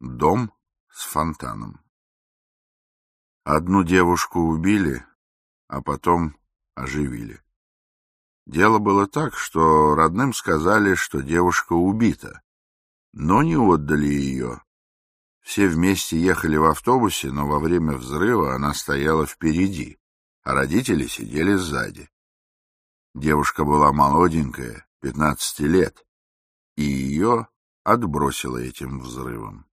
Дом с фонтаном. Одну девушку убили, а потом оживили. Дело было так, что родным сказали, что девушка убита, но не отдали ее. Все вместе ехали в автобусе, но во время взрыва она стояла впереди, а родители сидели сзади. Девушка была молоденькая, пятнадцати лет, и ее отбросило этим взрывом.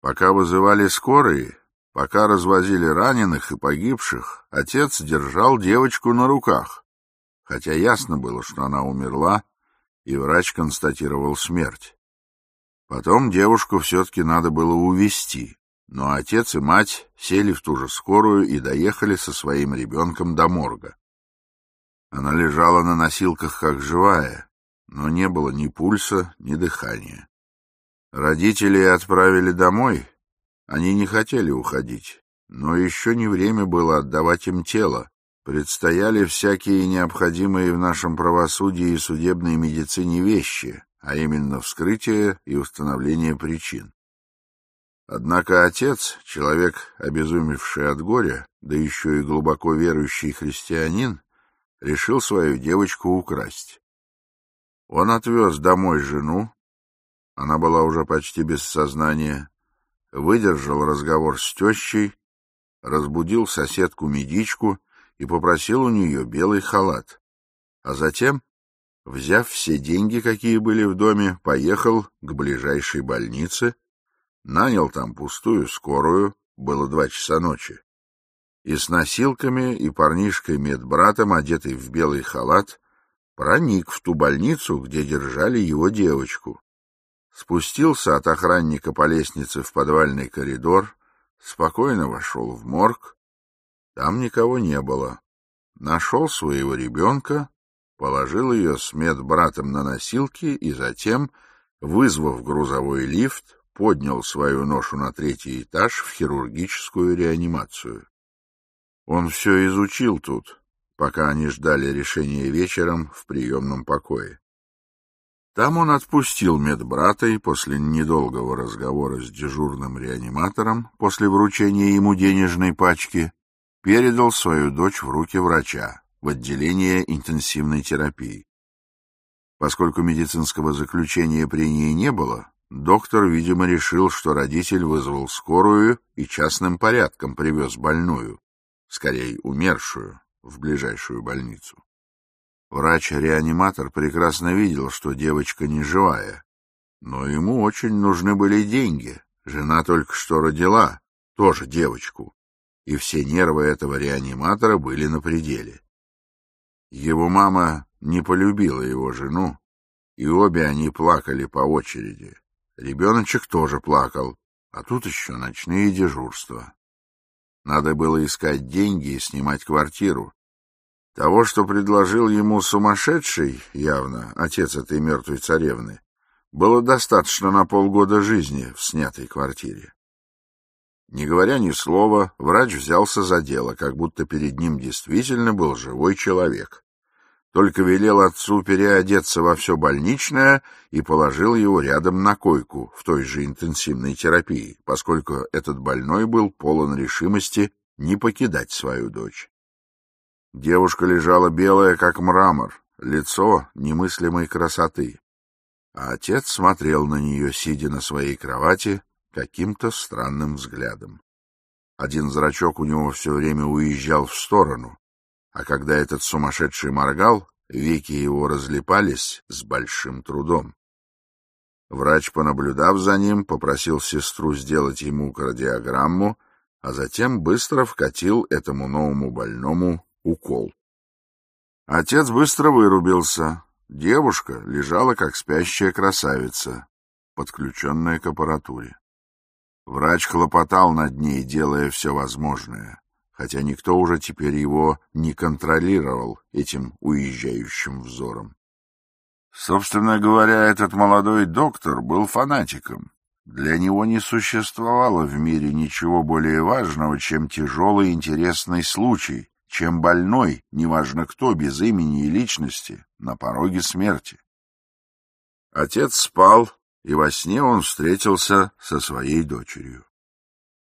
Пока вызывали скорые, пока развозили раненых и погибших, отец держал девочку на руках, хотя ясно было, что она умерла, и врач констатировал смерть. Потом девушку все-таки надо было увезти, но отец и мать сели в ту же скорую и доехали со своим ребенком до морга. Она лежала на носилках как живая, но не было ни пульса, ни дыхания. Родители отправили домой. Они не хотели уходить, но еще не время было отдавать им тело. Предстояли всякие необходимые в нашем правосудии и судебной медицине вещи, а именно вскрытие и установление причин. Однако отец, человек, обезумевший от горя, да еще и глубоко верующий христианин, решил свою девочку украсть. Он отвез домой жену, она была уже почти без сознания. Выдержал разговор с тещей, разбудил соседку-медичку и попросил у нее белый халат. А затем, взяв все деньги, какие были в доме, поехал к ближайшей больнице, нанял там пустую скорую, было два часа ночи. И с носилками и парнишкой-медбратом, одетый в белый халат, проник в ту больницу, где держали его девочку. Спустился от охранника по лестнице в подвальный коридор, спокойно вошел в морг. Там никого не было. Нашел своего ребенка, положил ее с медбратом на носилки и затем, вызвав грузовой лифт, поднял свою ношу на третий этаж в хирургическую реанимацию. Он все изучил тут, пока они ждали решения вечером в приемном покое. Там он отпустил медбрата и после недолгого разговора с дежурным реаниматором, после вручения ему денежной пачки, передал свою дочь в руки врача в отделение интенсивной терапии. Поскольку медицинского заключения при ней не было, доктор, видимо, решил, что родитель вызвал скорую и частным порядком привез больную, скорее умершую, в ближайшую Врач реаниматор прекрасно видел, что девочка не живая. Но ему очень нужны были деньги. Жена только что родила, тоже девочку. И все нервы этого реаниматора были на пределе. Его мама не полюбила его жену, и обе они плакали по очереди. Ребеночек тоже плакал, а тут еще ночные дежурства. Надо было искать деньги и снимать квартиру, того, что предложил ему сумасшедший, явно, отец этой мертвой царевны, было достаточно на полгода жизни в снятой квартире. Не говоря ни слова, врач взялся за дело, как будто перед ним действительно был живой человек. Только велел отцу переодеться во все больничное и положил его рядом на койку в той же интенсивной терапии, поскольку этот больной был полон решимости не покидать свою дочь. Девушка лежала белая, как мрамор, лицо немыслимой красоты. А отец смотрел на нее, сидя на своей кровати, каким-то странным взглядом. Один зрачок у него все время уезжал в сторону, а когда этот сумасшедший моргал, веки его разлепались с большим трудом. Врач, понаблюдав за ним, попросил сестру сделать ему кардиограмму, а затем быстро вкатил этому новому больному укол. Отец быстро вырубился. Девушка лежала, как спящая красавица, подключенная к аппаратуре. Врач хлопотал над ней, делая все возможное, хотя никто уже теперь его не контролировал этим уезжающим взором. Собственно говоря, этот молодой доктор был фанатиком. Для него не существовало в мире ничего более важного, чем тяжелый интересный случай, чем больной, неважно кто, без имени и личности, на пороге смерти. Отец спал, и во сне он встретился со своей дочерью.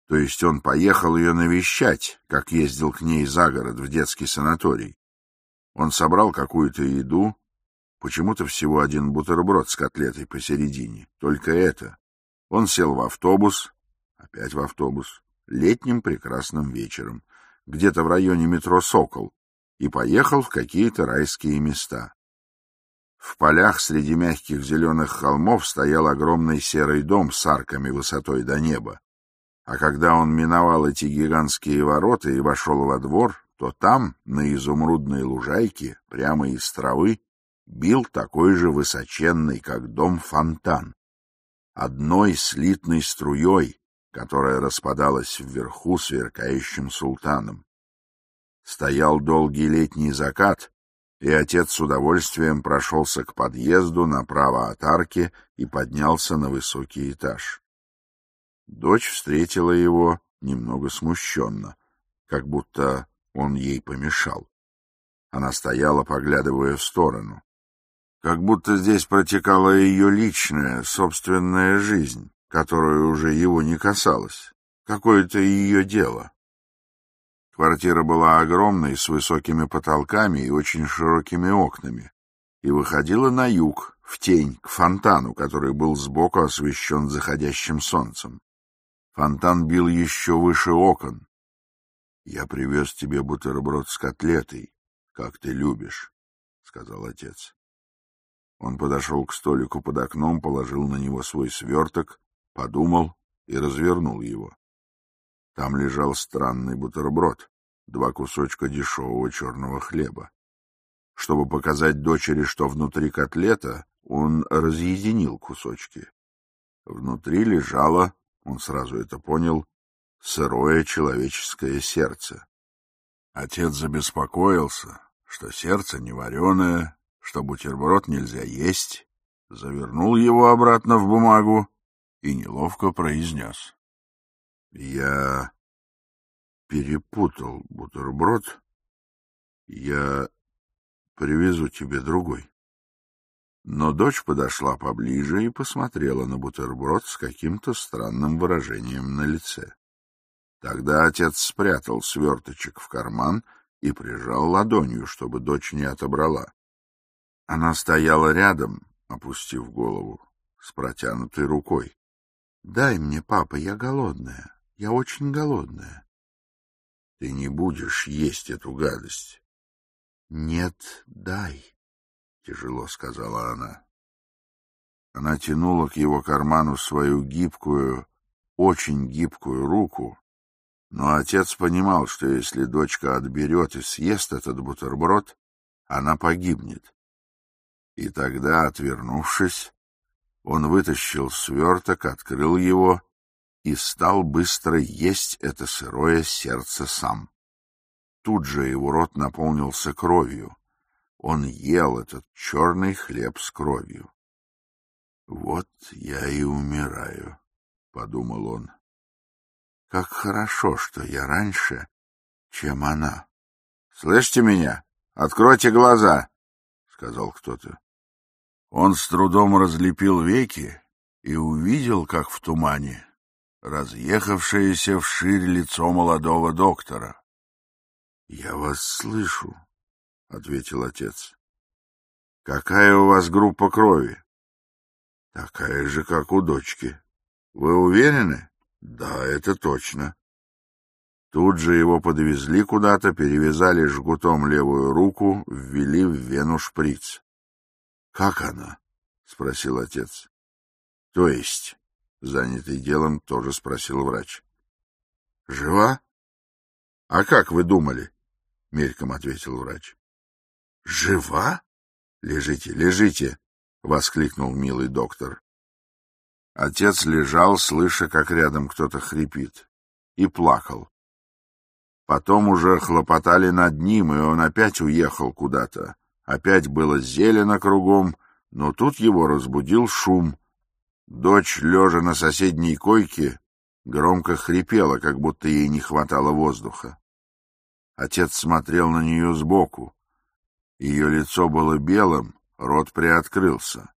То есть он поехал ее навещать, как ездил к ней за город в детский санаторий. Он собрал какую-то еду, почему-то всего один бутерброд с котлетой посередине, только это. Он сел в автобус, опять в автобус, летним прекрасным вечером — где-то в районе метро «Сокол», и поехал в какие-то райские места. В полях среди мягких зеленых холмов стоял огромный серый дом с арками высотой до неба. А когда он миновал эти гигантские ворота и вошел во двор, то там, на изумрудной лужайке, прямо из травы, бил такой же высоченный, как дом, фонтан. Одной слитной струей, которая распадалась вверху сверкающим султаном. Стоял долгий летний закат, и отец с удовольствием прошелся к подъезду направо от арки и поднялся на высокий этаж. Дочь встретила его немного смущенно, как будто он ей помешал. Она стояла, поглядывая в сторону. Как будто здесь протекала ее личная, собственная жизнь которая уже его не касалась. Какое-то ее дело. Квартира была огромной, с высокими потолками и очень широкими окнами, и выходила на юг, в тень, к фонтану, который был сбоку освещен заходящим солнцем. Фонтан бил еще выше окон. — Я привез тебе бутерброд с котлетой, как ты любишь, — сказал отец. Он подошел к столику под окном, положил на него свой сверток подумал и развернул его. Там лежал странный бутерброд, два кусочка дешевого черного хлеба. Чтобы показать дочери, что внутри котлета, он разъединил кусочки. Внутри лежало, он сразу это понял, сырое человеческое сердце. Отец забеспокоился, что сердце не вареное, что бутерброд нельзя есть, завернул его обратно в бумагу и неловко произнес. Я перепутал бутерброд. Я привезу тебе другой. Но дочь подошла поближе и посмотрела на бутерброд с каким-то странным выражением на лице. Тогда отец спрятал сверточек в карман и прижал ладонью, чтобы дочь не отобрала. Она стояла рядом, опустив голову, с протянутой рукой. Дай мне, папа, я голодная. Я очень голодная. Ты не будешь есть эту гадость. Нет, дай, тяжело сказала она. Она тянула к его карману свою гибкую, очень гибкую руку, но отец понимал, что если дочка отберет и съест этот бутерброд, она погибнет. И тогда, отвернувшись, он вытащил сверток, открыл его и стал быстро есть это сырое сердце сам. Тут же его рот наполнился кровью. Он ел этот черный хлеб с кровью. «Вот я и умираю», — подумал он. «Как хорошо, что я раньше, чем она». «Слышите меня? Откройте глаза!» — сказал кто-то. Он с трудом разлепил веки и увидел, как в тумане, разъехавшееся вширь лицо молодого доктора. — Я вас слышу, — ответил отец. — Какая у вас группа крови? — Такая же, как у дочки. — Вы уверены? — Да, это точно. Тут же его подвезли куда-то, перевязали жгутом левую руку, ввели в вену шприц. «Как она?» — спросил отец. «То есть?» — занятый делом тоже спросил врач. «Жива?» «А как вы думали?» — мельком ответил врач. «Жива?» «Лежите, лежите!» — воскликнул милый доктор. Отец лежал, слыша, как рядом кто-то хрипит, и плакал. Потом уже хлопотали над ним, и он опять уехал куда-то. Опять было зелено кругом, но тут его разбудил шум. Дочь, лежа на соседней койке, громко хрипела, как будто ей не хватало воздуха. Отец смотрел на нее сбоку. Ее лицо было белым, рот приоткрылся.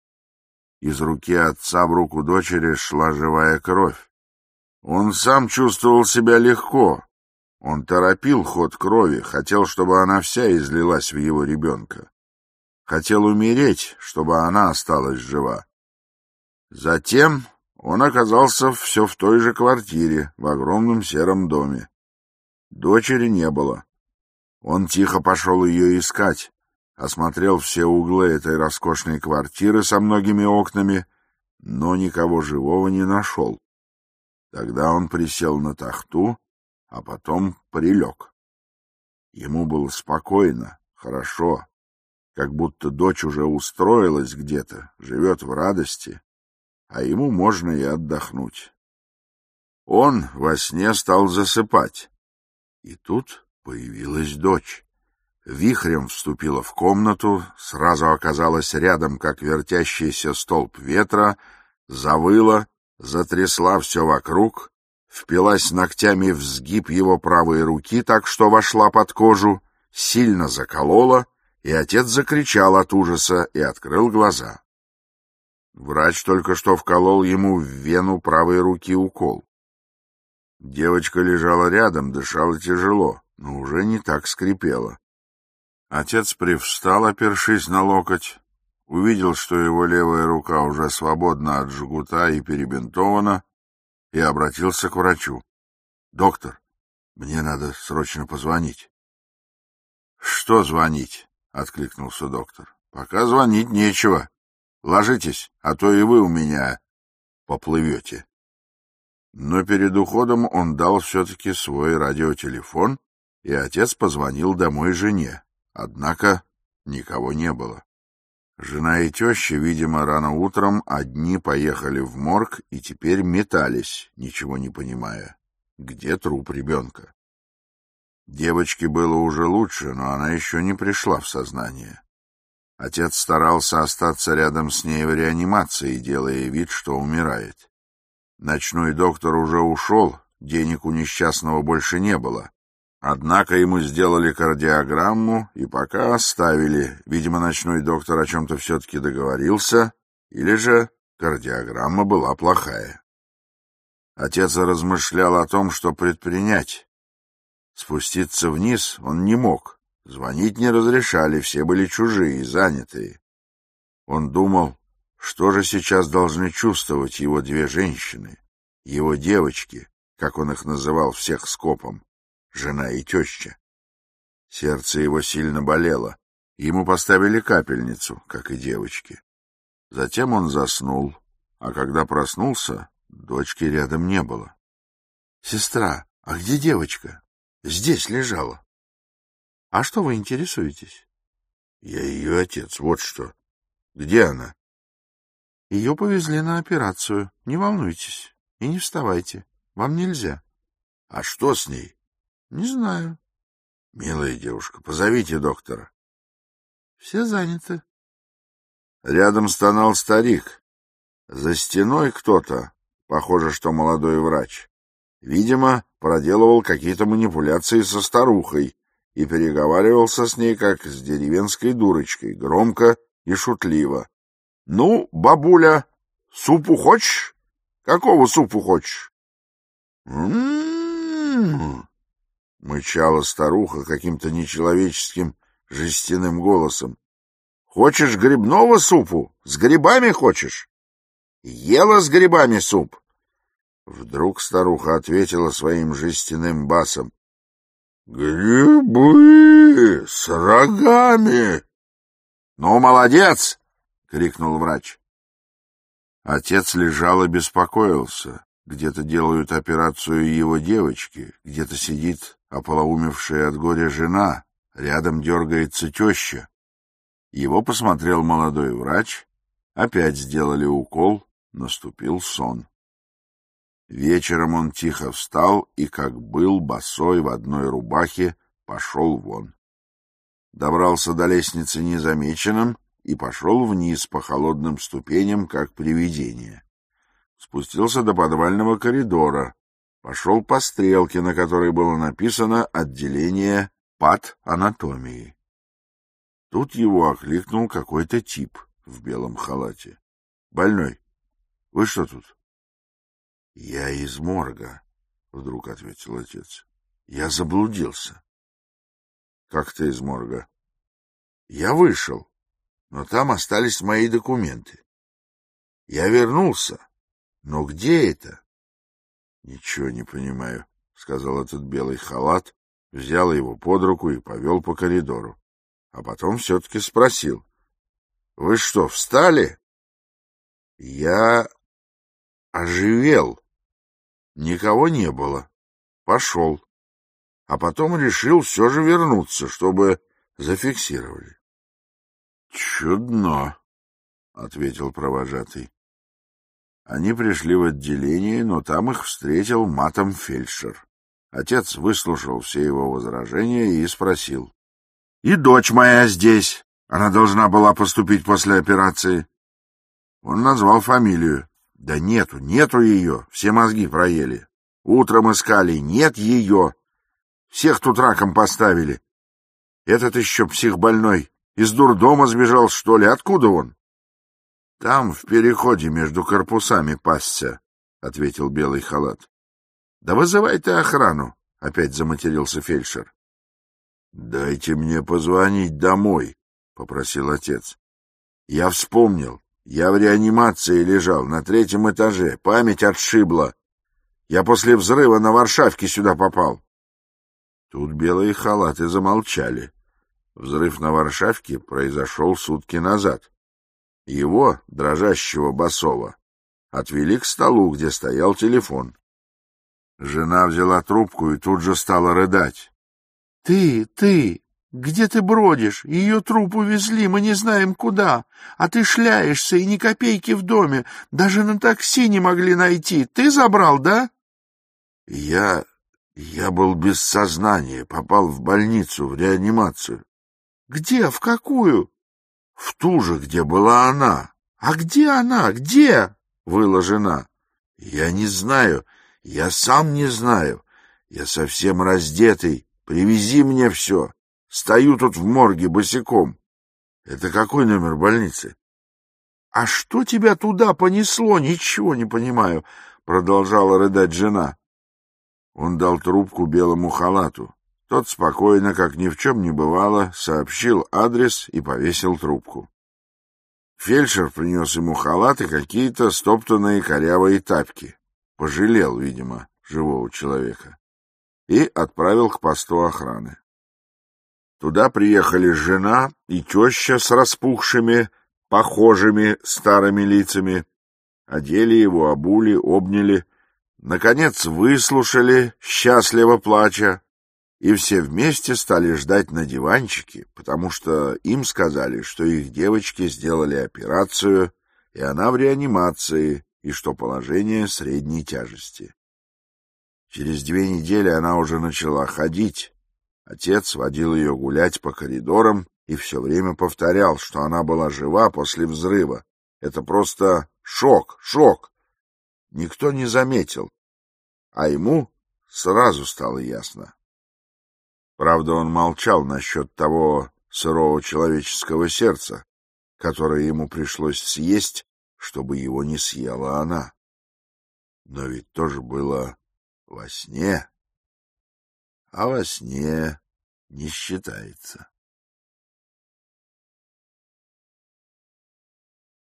Из руки отца в руку дочери шла живая кровь. Он сам чувствовал себя легко. Он торопил ход крови, хотел, чтобы она вся излилась в его ребенка хотел умереть, чтобы она осталась жива. Затем он оказался все в той же квартире, в огромном сером доме. Дочери не было. Он тихо пошел ее искать, осмотрел все углы этой роскошной квартиры со многими окнами, но никого живого не нашел. Тогда он присел на тахту, а потом прилег. Ему было спокойно, хорошо, как будто дочь уже устроилась где-то, живет в радости, а ему можно и отдохнуть. Он во сне стал засыпать. И тут появилась дочь. Вихрем вступила в комнату, сразу оказалась рядом, как вертящийся столб ветра, завыла, затрясла все вокруг, впилась ногтями в сгиб его правой руки так, что вошла под кожу, сильно заколола — и отец закричал от ужаса и открыл глаза. Врач только что вколол ему в вену правой руки укол. Девочка лежала рядом, дышала тяжело, но уже не так скрипела. Отец привстал, опершись на локоть, увидел, что его левая рука уже свободна от жгута и перебинтована, и обратился к врачу. — Доктор, мне надо срочно позвонить. — Что звонить? откликнулся доктор. — Пока звонить нечего. Ложитесь, а то и вы у меня поплывете. Но перед уходом он дал все-таки свой радиотелефон, и отец позвонил домой жене. Однако никого не было. Жена и теща, видимо, рано утром одни поехали в морг и теперь метались, ничего не понимая. Где труп ребенка? Девочке было уже лучше, но она еще не пришла в сознание. Отец старался остаться рядом с ней в реанимации, делая вид, что умирает. Ночной доктор уже ушел, денег у несчастного больше не было. Однако ему сделали кардиограмму и пока оставили. Видимо, ночной доктор о чем-то все-таки договорился, или же кардиограмма была плохая. Отец размышлял о том, что предпринять. Спуститься вниз он не мог. Звонить не разрешали, все были чужие, занятые. Он думал, что же сейчас должны чувствовать его две женщины, его девочки, как он их называл всех скопом, жена и теща. Сердце его сильно болело. Ему поставили капельницу, как и девочки. Затем он заснул, а когда проснулся, дочки рядом не было. — Сестра, а где девочка? здесь лежала. А что вы интересуетесь? Я ее отец, вот что. Где она? Ее повезли на операцию. Не волнуйтесь и не вставайте. Вам нельзя. А что с ней? Не знаю. Милая девушка, позовите доктора. Все заняты. Рядом стонал старик. За стеной кто-то, похоже, что молодой врач. Видимо, проделывал какие-то манипуляции со старухой и переговаривался с ней, как с деревенской дурочкой, громко и шутливо. — Ну, бабуля, супу хочешь? Какого супу хочешь? — мычала старуха каким-то нечеловеческим жестяным голосом. — Хочешь грибного супу? С грибами хочешь? — Ела с грибами суп. — Вдруг старуха ответила своим жестяным басом. — Грибы с рогами! — Ну, молодец! — крикнул врач. Отец лежал и беспокоился. Где-то делают операцию его девочки, где-то сидит ополоумевшая от горя жена, рядом дергается теща. Его посмотрел молодой врач, опять сделали укол, наступил сон. Вечером он тихо встал и, как был, босой в одной рубахе, пошел вон. Добрался до лестницы незамеченным и пошел вниз по холодным ступеням, как привидение. Спустился до подвального коридора, пошел по стрелке, на которой было написано «Отделение пат анатомии». Тут его окликнул какой-то тип в белом халате. — Больной, вы что тут? Я из морга, — вдруг ответил отец. Я заблудился. Как ты из морга? Я вышел, но там остались мои документы. Я вернулся. Но где это? Ничего не понимаю, — сказал этот белый халат, взял его под руку и повел по коридору. А потом все-таки спросил. — Вы что, встали? — Я оживел, Никого не было. Пошел. А потом решил все же вернуться, чтобы зафиксировали. — Чудно, — ответил провожатый. Они пришли в отделение, но там их встретил матом фельдшер. Отец выслушал все его возражения и спросил. — И дочь моя здесь. Она должна была поступить после операции. Он назвал фамилию. Да нету, нету ее, все мозги проели. Утром искали, нет ее. Всех тут раком поставили. Этот еще психбольной. Из дурдома сбежал, что ли? Откуда он? — Там, в переходе между корпусами пасся, — ответил белый халат. — Да вызывай ты охрану, — опять заматерился фельдшер. — Дайте мне позвонить домой, — попросил отец. Я вспомнил. Я в реанимации лежал, на третьем этаже. Память отшибла. Я после взрыва на Варшавке сюда попал. Тут белые халаты замолчали. Взрыв на Варшавке произошел сутки назад. Его, дрожащего Басова, отвели к столу, где стоял телефон. Жена взяла трубку и тут же стала рыдать. — Ты, ты, где ты бродишь? Ее труп увезли, мы не знаем куда. А ты шляешься, и ни копейки в доме. Даже на такси не могли найти. Ты забрал, да? Я... я был без сознания, попал в больницу, в реанимацию. Где? В какую? В ту же, где была она. А где она? Где? Выла Стою тут в морге босиком. Это какой номер больницы? — А что тебя туда понесло? Ничего не понимаю, — продолжала рыдать жена. Он дал трубку белому халату. Тот спокойно, как ни в чем не бывало, сообщил адрес и повесил трубку. Фельдшер принес ему халат и какие-то стоптанные корявые тапки. Пожалел, видимо, живого человека. И отправил к посту охраны. Туда приехали жена и теща с распухшими, похожими старыми лицами. Одели его, обули, обняли. Наконец выслушали, счастливо плача. И все вместе стали ждать на диванчике, потому что им сказали, что их девочки сделали операцию, и она в реанимации, и что положение средней тяжести. Через две недели она уже начала ходить, Отец водил ее гулять по коридорам и все время повторял, что она была жива после взрыва. Это просто шок, шок. Никто не заметил. А ему сразу стало ясно. Правда, он молчал насчет того сырого человеческого сердца, которое ему пришлось съесть, чтобы его не съела она. Но ведь тоже было во сне а во сне не считается.